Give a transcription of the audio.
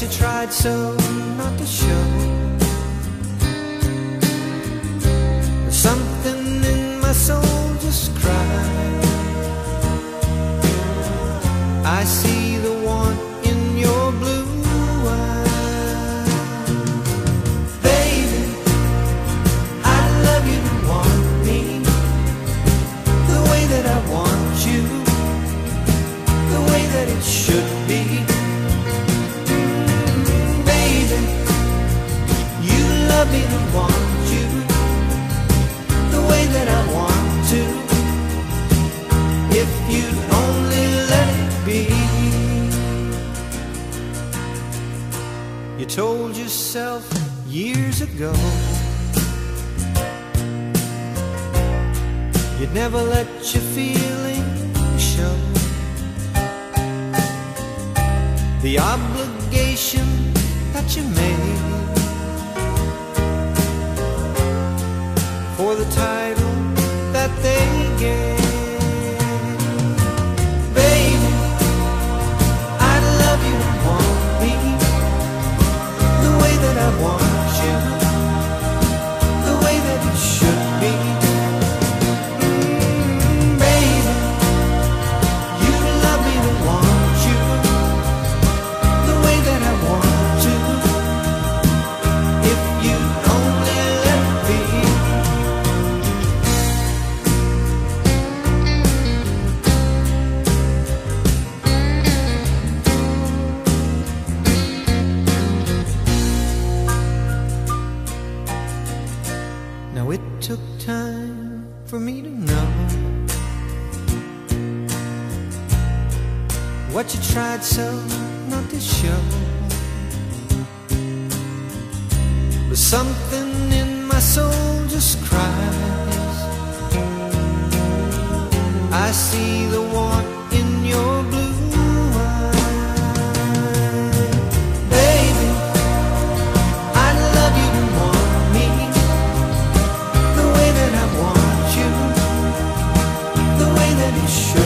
you tried so not to show. Told yourself years ago you'd never let your feelings show. The obligation that you made for the title Now it took time for me to know what you tried so not to show. But something in my soul just cries. I see the sure.